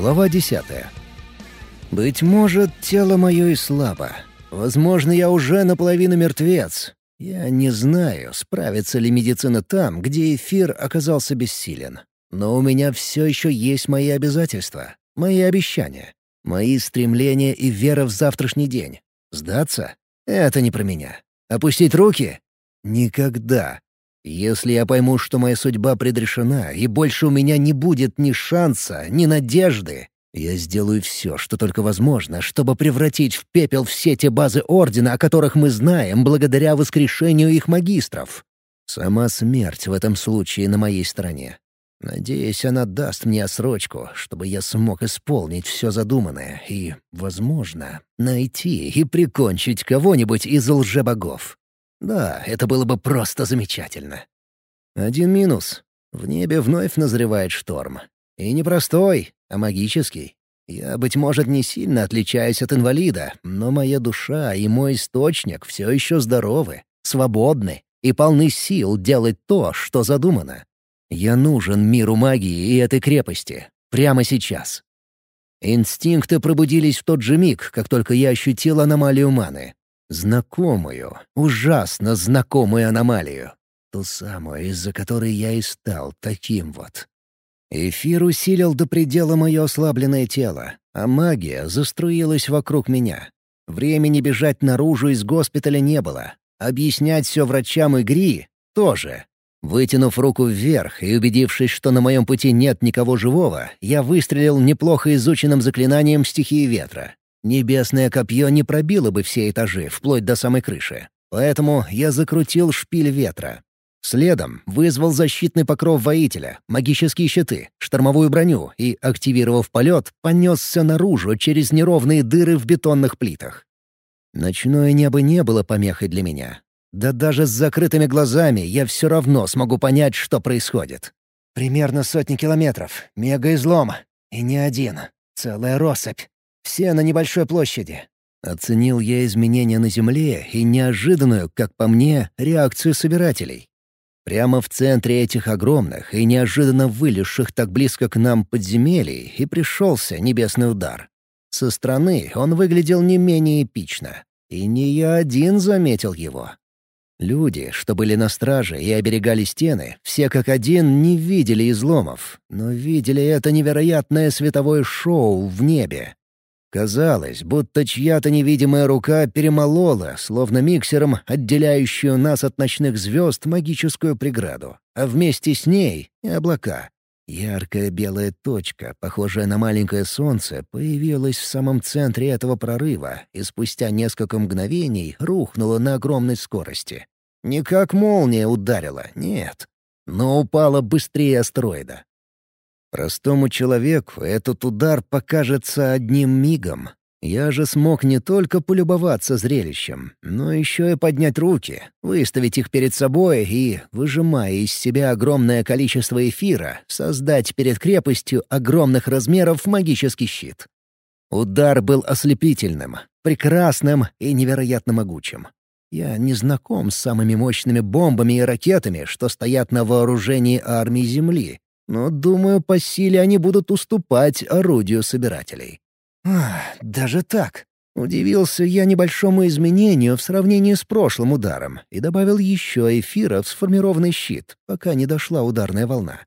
Глава десятая. Быть может, тело мое и слабо. Возможно, я уже наполовину мертвец. Я не знаю, справится ли медицина там, где эфир оказался бессилен. Но у меня все еще есть мои обязательства, мои обещания, мои стремления и вера в завтрашний день. Сдаться? Это не про меня. Опустить руки? Никогда. Если я пойму, что моя судьба предрешена, и больше у меня не будет ни шанса, ни надежды, я сделаю все, что только возможно, чтобы превратить в пепел все те базы Ордена, о которых мы знаем благодаря воскрешению их магистров. Сама смерть в этом случае на моей стороне. Надеюсь, она даст мне отсрочку, чтобы я смог исполнить все задуманное и, возможно, найти и прикончить кого-нибудь из лжебогов. Да, это было бы просто замечательно. Один минус. В небе вновь назревает шторм. И не простой, а магический. Я, быть может, не сильно отличаюсь от инвалида, но моя душа и мой источник все еще здоровы, свободны и полны сил делать то, что задумано. Я нужен миру магии и этой крепости. Прямо сейчас. Инстинкты пробудились в тот же миг, как только я ощутил аномалию маны. Знакомую, ужасно знакомую аномалию. Ту самую, из-за которой я и стал таким вот. Эфир усилил до предела мое ослабленное тело, а магия заструилась вокруг меня. Времени бежать наружу из госпиталя не было. Объяснять все врачам и Гри тоже. Вытянув руку вверх и убедившись, что на моем пути нет никого живого, я выстрелил неплохо изученным заклинанием стихии ветра. Небесное копье не пробило бы все этажи, вплоть до самой крыши. Поэтому я закрутил шпиль ветра. Следом вызвал защитный покров воителя, магические щиты, штормовую броню и, активировав полет, понесся наружу через неровные дыры в бетонных плитах. Ночное небо не было помехой для меня. Да даже с закрытыми глазами я все равно смогу понять, что происходит. Примерно сотни километров, мегаизлом. И не один. Целая россыпь. Все на небольшой площади. Оценил я изменения на Земле и неожиданную, как по мне, реакцию собирателей. Прямо в центре этих огромных и неожиданно вылезших так близко к нам подземелий и пришелся небесный удар. Со стороны он выглядел не менее эпично. И не я один заметил его. Люди, что были на страже и оберегали стены, все как один не видели изломов, но видели это невероятное световое шоу в небе. Казалось, будто чья-то невидимая рука перемолола, словно миксером, отделяющую нас от ночных звезд, магическую преграду, а вместе с ней — и облака. Яркая белая точка, похожая на маленькое солнце, появилась в самом центре этого прорыва и спустя несколько мгновений рухнула на огромной скорости. Не как молния ударила, нет, но упала быстрее астероида. Простому человеку этот удар покажется одним мигом. Я же смог не только полюбоваться зрелищем, но еще и поднять руки, выставить их перед собой и, выжимая из себя огромное количество эфира, создать перед крепостью огромных размеров магический щит. Удар был ослепительным, прекрасным и невероятно могучим. Я не знаком с самыми мощными бомбами и ракетами, что стоят на вооружении армии Земли, но, думаю, по силе они будут уступать орудию собирателей. Ах, даже так. Удивился я небольшому изменению в сравнении с прошлым ударом и добавил еще эфира в сформированный щит, пока не дошла ударная волна.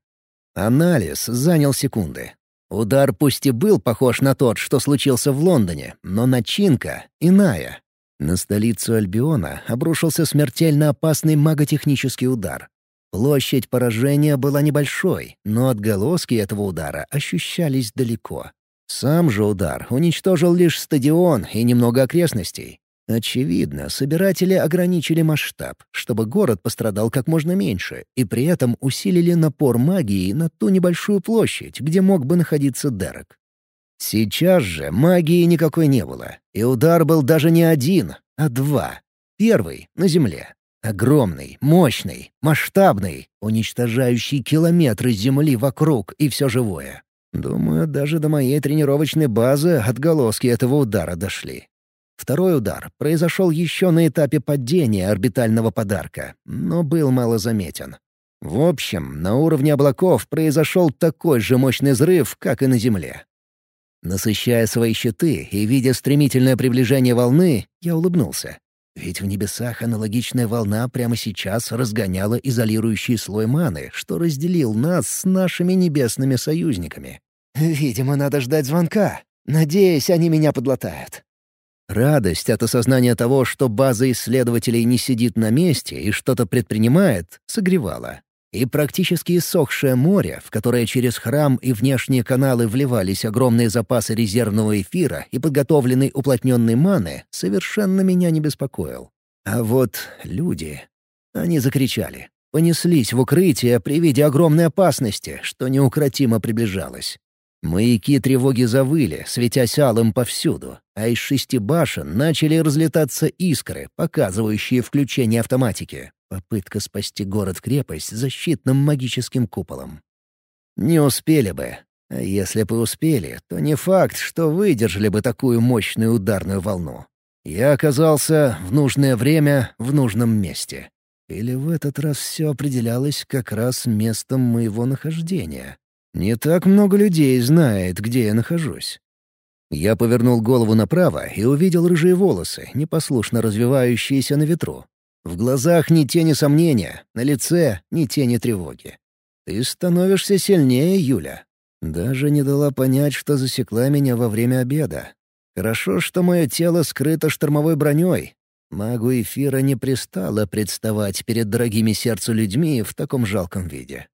Анализ занял секунды. Удар пусть и был похож на тот, что случился в Лондоне, но начинка иная. На столицу Альбиона обрушился смертельно опасный маготехнический удар. Площадь поражения была небольшой, но отголоски этого удара ощущались далеко. Сам же удар уничтожил лишь стадион и немного окрестностей. Очевидно, собиратели ограничили масштаб, чтобы город пострадал как можно меньше, и при этом усилили напор магии на ту небольшую площадь, где мог бы находиться Дерек. Сейчас же магии никакой не было, и удар был даже не один, а два. Первый — на земле, Огромный, мощный, масштабный, уничтожающий километры земли вокруг и все живое. Думаю, даже до моей тренировочной базы отголоски этого удара дошли. Второй удар произошел еще на этапе падения орбитального подарка, но был мало заметен. В общем, на уровне облаков произошел такой же мощный взрыв, как и на Земле. Насыщая свои щиты и видя стремительное приближение волны, я улыбнулся. Ведь в небесах аналогичная волна прямо сейчас разгоняла изолирующий слой маны, что разделил нас с нашими небесными союзниками. Видимо, надо ждать звонка. Надеюсь, они меня подлатают. Радость от осознания того, что база исследователей не сидит на месте и что-то предпринимает, согревала. И практически иссохшее море, в которое через храм и внешние каналы вливались огромные запасы резервного эфира и подготовленной уплотненной маны, совершенно меня не беспокоил. А вот люди... Они закричали. Понеслись в укрытие при виде огромной опасности, что неукротимо приближалось. Маяки тревоги завыли, светясь алым повсюду, а из шести башен начали разлетаться искры, показывающие включение автоматики. Попытка спасти город-крепость защитным магическим куполом. Не успели бы. А если бы успели, то не факт, что выдержали бы такую мощную ударную волну. Я оказался в нужное время в нужном месте. Или в этот раз все определялось как раз местом моего нахождения. Не так много людей знает, где я нахожусь. Я повернул голову направо и увидел рыжие волосы, непослушно развивающиеся на ветру. В глазах ни тени сомнения, на лице ни тени тревоги. Ты становишься сильнее, Юля. Даже не дала понять, что засекла меня во время обеда. Хорошо, что мое тело скрыто штормовой броней. Магу эфира не пристало представать перед дорогими сердцу людьми в таком жалком виде.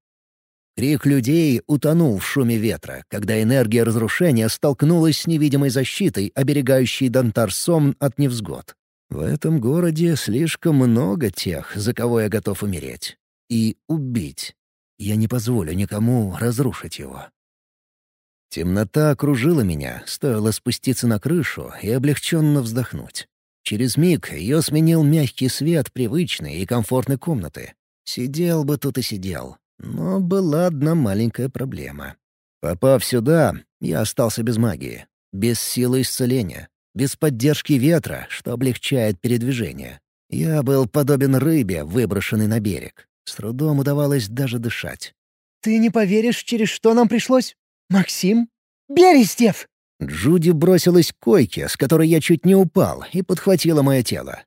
Крик людей утонул в шуме ветра, когда энергия разрушения столкнулась с невидимой защитой, оберегающей Дантар-Сомн от невзгод. В этом городе слишком много тех, за кого я готов умереть. И убить. Я не позволю никому разрушить его. Темнота окружила меня, стоило спуститься на крышу и облегченно вздохнуть. Через миг ее сменил мягкий свет привычной и комфортной комнаты. Сидел бы тут и сидел. Но была одна маленькая проблема. Попав сюда, я остался без магии, без силы исцеления, без поддержки ветра, что облегчает передвижение. Я был подобен рыбе, выброшенной на берег. С трудом удавалось даже дышать. «Ты не поверишь, через что нам пришлось? Максим? Берестев!» Джуди бросилась к койке, с которой я чуть не упал, и подхватила мое тело.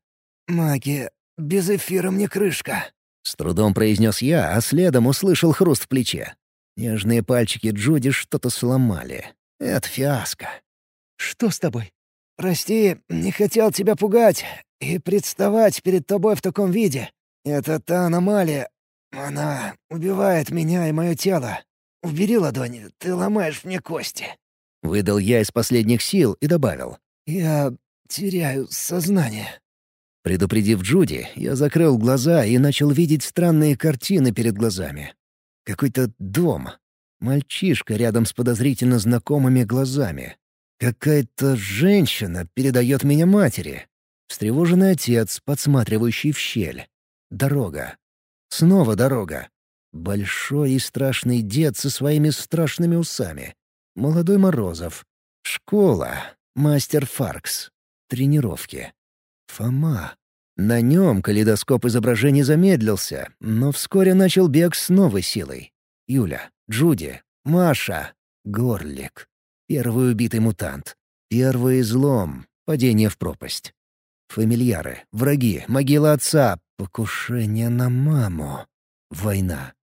«Магия, без эфира мне крышка», — с трудом произнес я, а следом услышал хруст в плече. Нежные пальчики Джуди что-то сломали. Это фиаско. «Что с тобой?» «Прости, не хотел тебя пугать и представать перед тобой в таком виде. Это та аномалия. Она убивает меня и мое тело. Убери ладони, ты ломаешь мне кости». Выдал я из последних сил и добавил. «Я теряю сознание». Предупредив Джуди, я закрыл глаза и начал видеть странные картины перед глазами. Какой-то дом. Мальчишка рядом с подозрительно знакомыми глазами. Какая-то женщина передает меня матери. Встревоженный отец, подсматривающий в щель. Дорога. Снова дорога. Большой и страшный дед со своими страшными усами. Молодой Морозов. Школа. Мастер Фаркс. Тренировки. Фома. На нем калейдоскоп изображений замедлился, но вскоре начал бег с новой силой. Юля, Джуди, Маша, Горлик. Первый убитый мутант. Первый излом. Падение в пропасть. Фамильяры, враги, могила отца, покушение на маму. Война.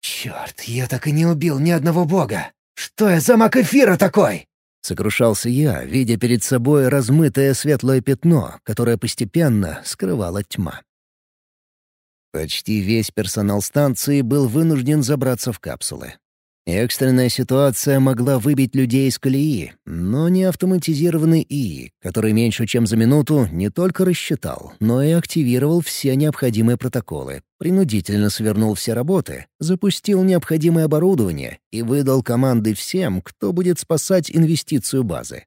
«Черт, я так и не убил ни одного бога! Что я за маг эфира такой?» Сокрушался я, видя перед собой размытое светлое пятно, которое постепенно скрывала тьма. Почти весь персонал станции был вынужден забраться в капсулы. Экстренная ситуация могла выбить людей из колеи, но не автоматизированный ИИ, который меньше чем за минуту не только рассчитал, но и активировал все необходимые протоколы, принудительно свернул все работы, запустил необходимое оборудование и выдал команды всем, кто будет спасать инвестицию базы.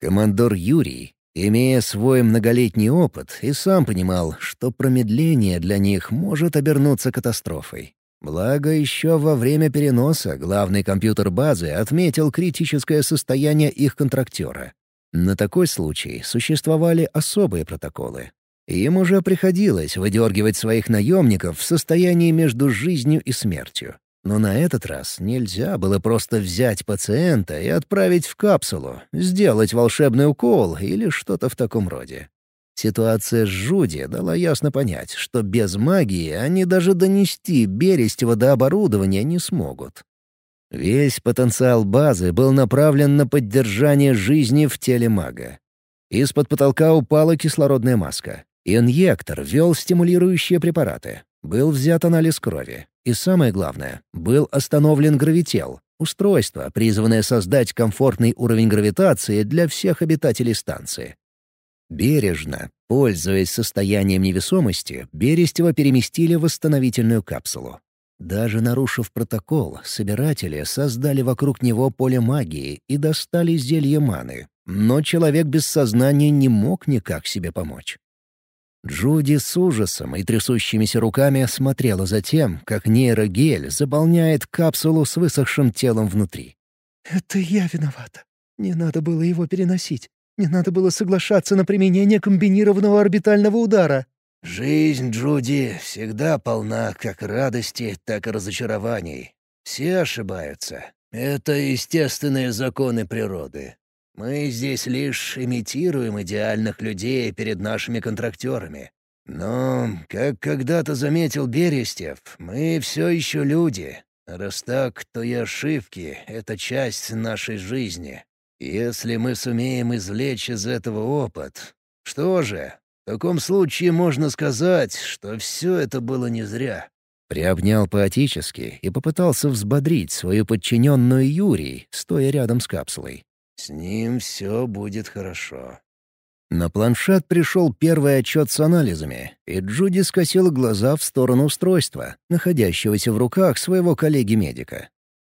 Командор Юрий, имея свой многолетний опыт, и сам понимал, что промедление для них может обернуться катастрофой. Благо, еще во время переноса главный компьютер базы отметил критическое состояние их контрактера. На такой случай существовали особые протоколы. Им уже приходилось выдергивать своих наемников в состоянии между жизнью и смертью. Но на этот раз нельзя было просто взять пациента и отправить в капсулу, сделать волшебный укол или что-то в таком роде. Ситуация с Жуди дала ясно понять, что без магии они даже донести Берестева до оборудования не смогут. Весь потенциал базы был направлен на поддержание жизни в теле мага. Из-под потолка упала кислородная маска. Инъектор вел стимулирующие препараты. Был взят анализ крови. И самое главное, был остановлен гравител — устройство, призванное создать комфортный уровень гравитации для всех обитателей станции. Бережно, пользуясь состоянием невесомости, Берестева переместили в восстановительную капсулу. Даже нарушив протокол, собиратели создали вокруг него поле магии и достали зелье маны. Но человек без сознания не мог никак себе помочь. Джуди с ужасом и трясущимися руками смотрела за тем, как нейрогель заполняет капсулу с высохшим телом внутри. «Это я виновата. Не надо было его переносить. Не надо было соглашаться на применение комбинированного орбитального удара». «Жизнь, Джуди, всегда полна как радости, так и разочарований. Все ошибаются. Это естественные законы природы. Мы здесь лишь имитируем идеальных людей перед нашими контрактерами. Но, как когда-то заметил Берестев, мы все еще люди. Раз так, то и ошибки — это часть нашей жизни. Если мы сумеем извлечь из этого опыт, что же, в таком случае можно сказать, что все это было не зря. Приобнял поотически и попытался взбодрить свою подчиненную Юрий, стоя рядом с капсулой. «С ним все будет хорошо». На планшет пришел первый отчет с анализами, и Джуди скосила глаза в сторону устройства, находящегося в руках своего коллеги-медика.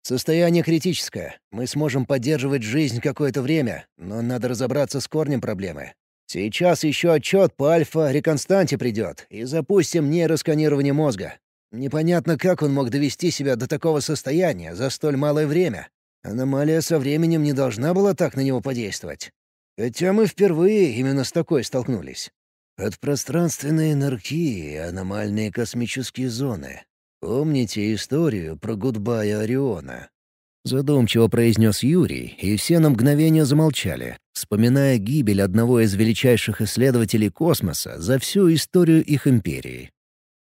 Состояние критическое. Мы сможем поддерживать жизнь какое-то время, но надо разобраться с корнем проблемы. Сейчас еще отчет по альфа-реконстанте придет, и запустим нейросканирование мозга. Непонятно, как он мог довести себя до такого состояния за столь малое время. Аномалия со временем не должна была так на него подействовать. Хотя мы впервые именно с такой столкнулись. Подпространственные энергии и аномальные космические зоны. Помните историю про Гудбая Ориона?» Задумчиво произнес Юрий, и все на мгновение замолчали, вспоминая гибель одного из величайших исследователей космоса за всю историю их империи.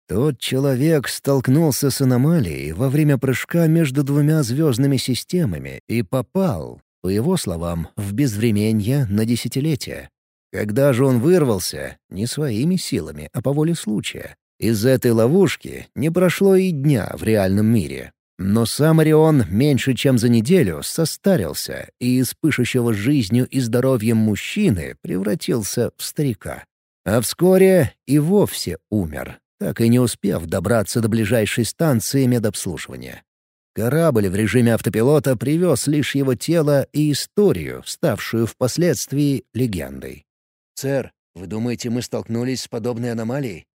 Тот человек столкнулся с аномалией во время прыжка между двумя звездными системами и попал, по его словам, в безвременье на десятилетия. Когда же он вырвался, не своими силами, а по воле случая, из этой ловушки не прошло и дня в реальном мире. Но сам Орион меньше чем за неделю состарился и из пышущего жизнью и здоровьем мужчины превратился в старика. А вскоре и вовсе умер, так и не успев добраться до ближайшей станции медобслуживания. Корабль в режиме автопилота привез лишь его тело и историю, ставшую впоследствии легендой. «Сэр, вы думаете, мы столкнулись с подобной аномалией?»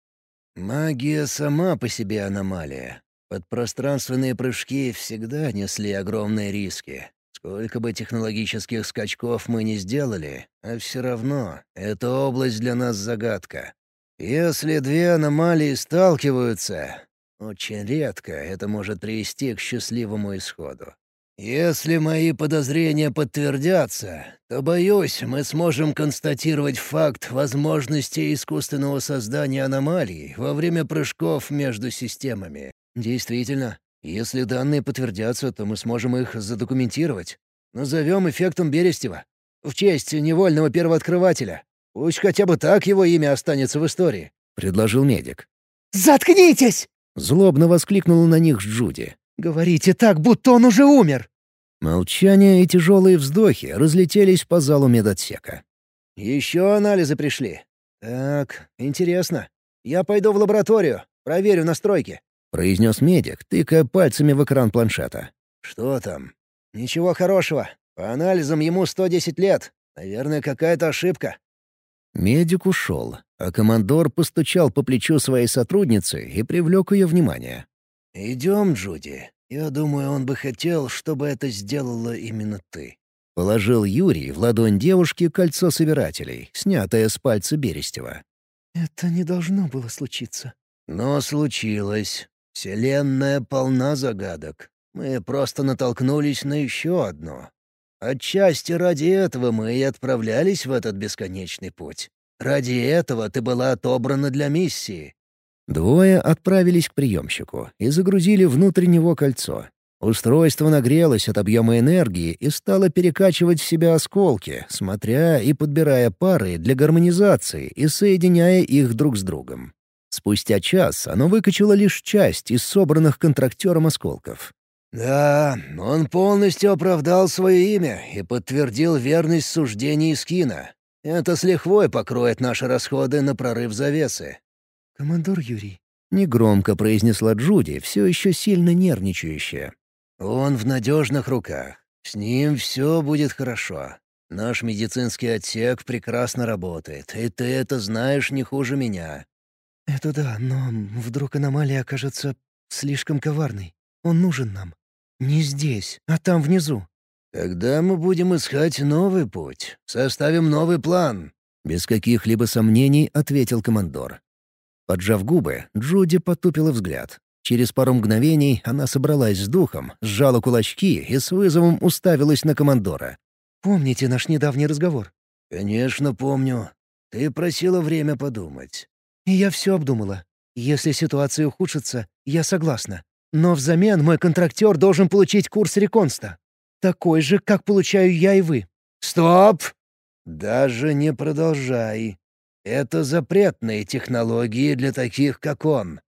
Магия сама по себе аномалия. Подпространственные прыжки всегда несли огромные риски. Сколько бы технологических скачков мы ни сделали, а все равно эта область для нас загадка. Если две аномалии сталкиваются, очень редко это может привести к счастливому исходу. Если мои подозрения подтвердятся, то, боюсь, мы сможем констатировать факт возможности искусственного создания аномалий во время прыжков между системами. Действительно, если данные подтвердятся, то мы сможем их задокументировать. Назовем эффектом Берестева. В честь невольного первооткрывателя. Пусть хотя бы так его имя останется в истории», — предложил медик. «Заткнитесь!» — злобно воскликнула на них Джуди. «Говорите так, будто он уже умер!» Молчание и тяжелые вздохи разлетелись по залу медотсека. «Еще анализы пришли. Так, интересно. Я пойду в лабораторию, проверю настройки», — произнес медик, тыкая пальцами в экран планшета. «Что там?» «Ничего хорошего. По анализам ему 110 лет. Наверное, какая-то ошибка». Медик ушел, а командор постучал по плечу своей сотрудницы и привлек ее внимание. «Идем, Джуди. Я думаю, он бы хотел, чтобы это сделала именно ты». Положил Юрий в ладонь девушки кольцо собирателей, снятое с пальца Берестева. «Это не должно было случиться». «Но случилось. Вселенная полна загадок. Мы просто натолкнулись на еще одну. Отчасти ради этого мы и отправлялись в этот бесконечный путь. Ради этого ты была отобрана для миссии». Двое отправились к приемщику и загрузили внутрь него кольцо. Устройство нагрелось от объема энергии и стало перекачивать в себя осколки, смотря и подбирая пары для гармонизации и соединяя их друг с другом. Спустя час оно выкачало лишь часть из собранных контрактером осколков. «Да, он полностью оправдал свое имя и подтвердил верность суждений Скина. Это с лихвой покроет наши расходы на прорыв завесы». «Командор Юрий», — негромко произнесла Джуди, все еще сильно нервничающая. «Он в надежных руках. С ним все будет хорошо. Наш медицинский отсек прекрасно работает, и ты это знаешь не хуже меня». «Это да, но вдруг аномалия окажется слишком коварной. Он нужен нам. Не здесь, а там внизу. Тогда мы будем искать новый путь, составим новый план. Без каких-либо сомнений ответил командор. Поджав губы, Джуди потупила взгляд. Через пару мгновений она собралась с духом, сжала кулачки и с вызовом уставилась на командора. «Помните наш недавний разговор?» «Конечно помню. Ты просила время подумать». «И я все обдумала. Если ситуация ухудшится, я согласна. Но взамен мой контрактер должен получить курс реконста. Такой же, как получаю я и вы». «Стоп! Даже не продолжай. Это запретные технологии для таких, как он.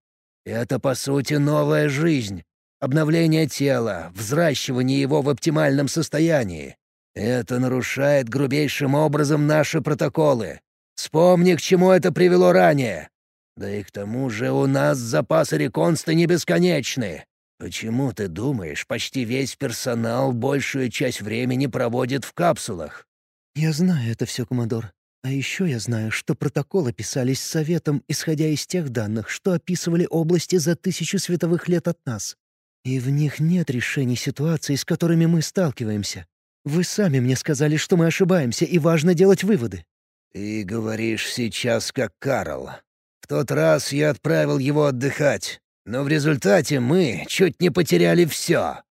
Это, по сути, новая жизнь. Обновление тела, взращивание его в оптимальном состоянии. Это нарушает грубейшим образом наши протоколы. Вспомни, к чему это привело ранее. Да и к тому же у нас запасы реконста не бесконечны. Почему, ты думаешь, почти весь персонал большую часть времени проводит в капсулах?» «Я знаю это все, командор. А еще я знаю, что протоколы писались советом, исходя из тех данных, что описывали области за тысячу световых лет от нас. И в них нет решений ситуаций, с которыми мы сталкиваемся. Вы сами мне сказали, что мы ошибаемся, и важно делать выводы». «Ты говоришь сейчас как Карл. В тот раз я отправил его отдыхать, но в результате мы чуть не потеряли все».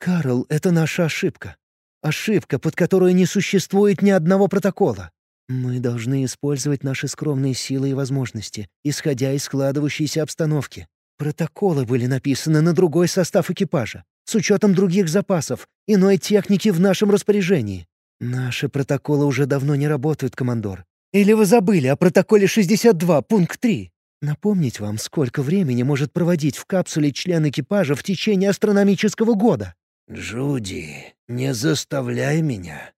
«Карл, это наша ошибка. Ошибка, под которую не существует ни одного протокола. Мы должны использовать наши скромные силы и возможности, исходя из складывающейся обстановки. Протоколы были написаны на другой состав экипажа, с учетом других запасов, иной техники в нашем распоряжении. Наши протоколы уже давно не работают, командор. Или вы забыли о протоколе 62, пункт 3? Напомнить вам, сколько времени может проводить в капсуле член экипажа в течение астрономического года?» «Джуди, не заставляй меня».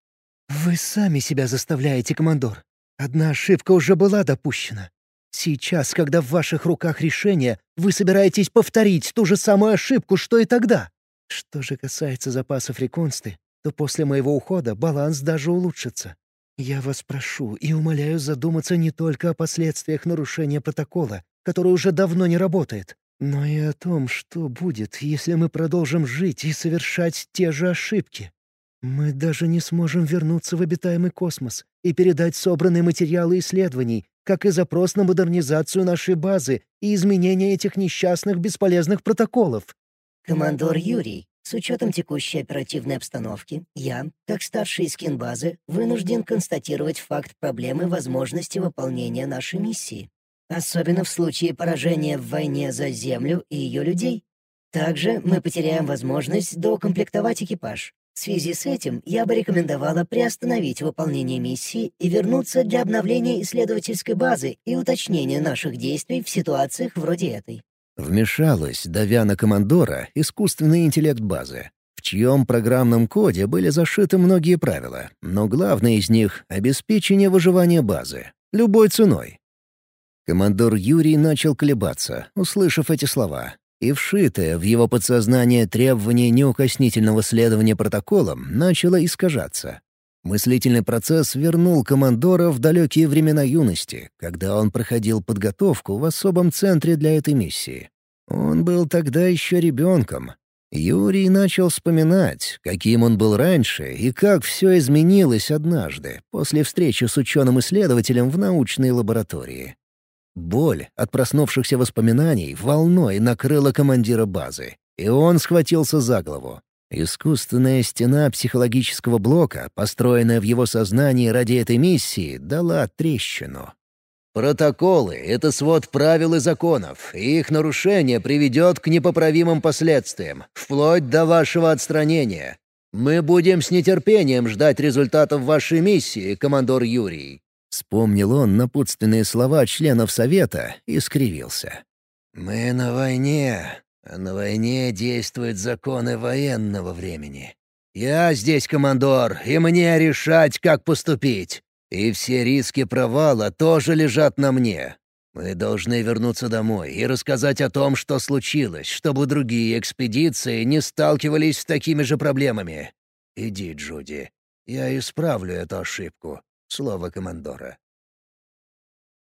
«Вы сами себя заставляете, командор. Одна ошибка уже была допущена. Сейчас, когда в ваших руках решение, вы собираетесь повторить ту же самую ошибку, что и тогда. Что же касается запасов реконсты, то после моего ухода баланс даже улучшится. Я вас прошу и умоляю задуматься не только о последствиях нарушения протокола, который уже давно не работает, но и о том, что будет, если мы продолжим жить и совершать те же ошибки. Мы даже не сможем вернуться в обитаемый космос и передать собранные материалы исследований, как и запрос на модернизацию нашей базы и изменение этих несчастных бесполезных протоколов. Командор Юрий, с учетом текущей оперативной обстановки, я, как старший из кинбазы, вынужден констатировать факт проблемы возможности выполнения нашей миссии. Особенно в случае поражения в войне за Землю и ее людей. Также мы потеряем возможность доукомплектовать экипаж. В связи с этим я бы рекомендовала приостановить выполнение миссии и вернуться для обновления исследовательской базы и уточнения наших действий в ситуациях вроде этой. Вмешалась, давя командора, искусственный интеллект базы, в чьем программном коде были зашиты многие правила, но главное из них — обеспечение выживания базы. Любой ценой. Командор Юрий начал колебаться, услышав эти слова, и вшитое в его подсознание требование неукоснительного следования протоколам начало искажаться. Мыслительный процесс вернул командора в далекие времена юности, когда он проходил подготовку в особом центре для этой миссии. Он был тогда еще ребенком. Юрий начал вспоминать, каким он был раньше и как все изменилось однажды, после встречи с ученым-исследователем в научной лаборатории. Боль от проснувшихся воспоминаний волной накрыла командира базы, и он схватился за голову. Искусственная стена психологического блока, построенная в его сознании ради этой миссии, дала трещину. Протоколы — это свод правил и законов, и их нарушение приведет к непоправимым последствиям, вплоть до вашего отстранения. Мы будем с нетерпением ждать результатов вашей миссии, командор Юрий». Вспомнил он напутственные слова членов Совета и скривился. «Мы на войне, а на войне действуют законы военного времени. Я здесь командор, и мне решать, как поступить. И все риски провала тоже лежат на мне. Мы должны вернуться домой и рассказать о том, что случилось, чтобы другие экспедиции не сталкивались с такими же проблемами. Иди, Джуди. Я исправлю эту ошибку. Слово командора.